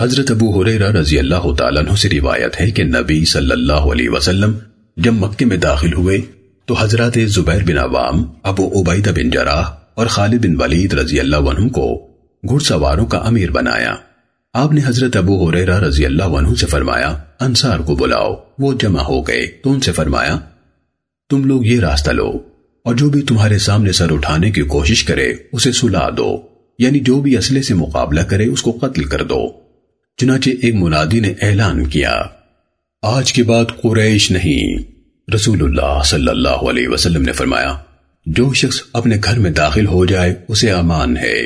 حضرت ابو حریرہ رضی اللہ تعالیٰ عنہ سے روایت ہے کہ نبی صلی اللہ علیہ وسلم جب مکے میں داخل ہوئے تو حضرت زبیر بن عوام، ابو عبیدہ بن جراح اور خالد بن ولید رضی اللہ عنہ کو گھڑ سواروں کا امیر بنایا۔ آپ نے حضرت ابو حریرہ رضی اللہ عنہ سے فرمایا، انصار کو بلاؤ، وہ جمع ہو گئے۔ تو ان سے فرمایا، تم لوگ یہ راستہ لو اور جو بھی تمہارے سامنے سر اٹھانے کی کوشش کرے، اسے سلا دو۔ یعنی جو بھی اسلحے سے مقابلہ کرے، اس کو قتل کر دو۔ چنانچہ ایک منادی نے اعلان کیا، آج کے بعد قریش نہیں۔ رسول اللہ صلی اللہ علیہ وسلم نے فرمایا، جو شخص اپنے گھر میں داخل ہو جائے، اسے امان ہے۔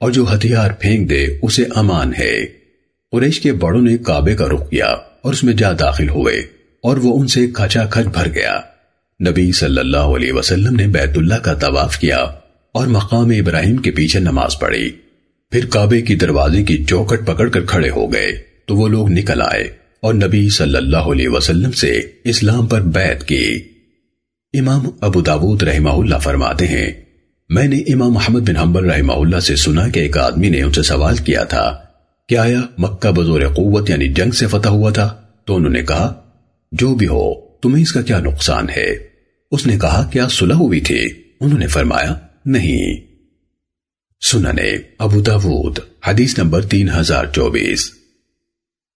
اور جو ہتھیار پھینک دے، اسے امان ہے۔ قریش کے بڑوں نے کعبے کا رخ کیا اور اس میں جا داخل ہوئے، اور وہ ان سے کھچا کھچ بھر گیا۔ نبی صلی اللہ علیہ وسلم نے بیت اللہ کا طواف کیا اور مقام ابراہیم کے پیچھے نماز پڑھی۔ پھر کعبے کی دروازے کی چوکٹ پکڑ کر کھڑے ہو گئے تو وہ لوگ نکل آئے اور نبی صلی اللہ علیہ وسلم سے اسلام پر بیعت کی۔ امام ابو داود رحمہ اللہ فرماتے ہیں، میں نے امام محمد بن حنبل رحمہ اللہ سے سنا کہ ایک آدمی نے ان سے سوال کیا تھا کہ آیا مکہ بزور قوت یعنی جنگ سے فتح ہوا تھا؟ تو انہوں نے کہا، جو بھی ہو، تمہیں اس کا کیا نقصان ہے؟ اس نے کہا، کیا صلح ہوئی تھی؟ انہوں نے فرمایا، نہیں۔ سننے ابو داود حدیث نمبر تین ہزار چوبیس۔